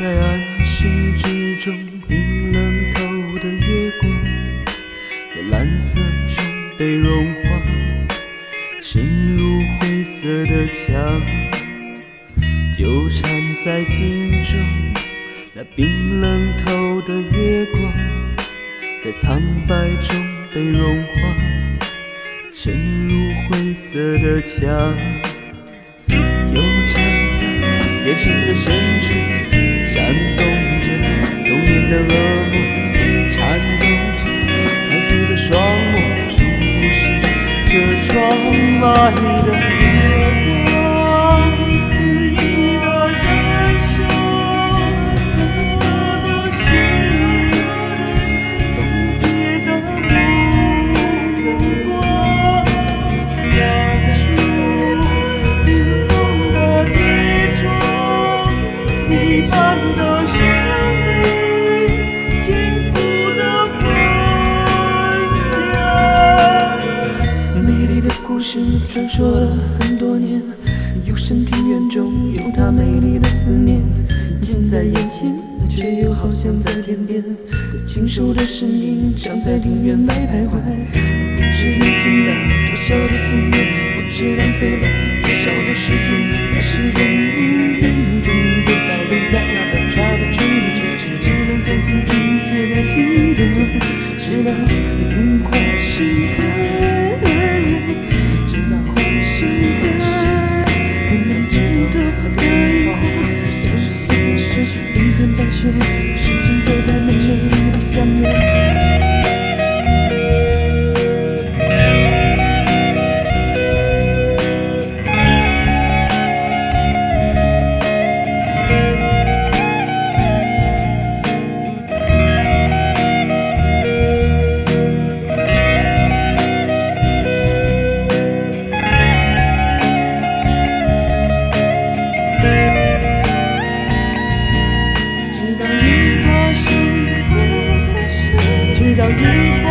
在暗室之中，冰冷透的月光，在蓝色中被融化，渗入灰色的墙，纠缠在镜中。那冰冷透的月光，在苍白中被融化，渗入灰色的墙，纠缠在眼神的深处。الله لا 美丽的故事传说了很多年，幽深庭院中有她美丽的思念，近在眼前，却又好像在天边。轻熟的声音常在庭院外徘徊，不知历见了多少的岁月，不知浪费了多少的时间，那是终于眼中的到底大了，抓不住的却只能将心停写在心的，直到。时间对待美丽的想念。you.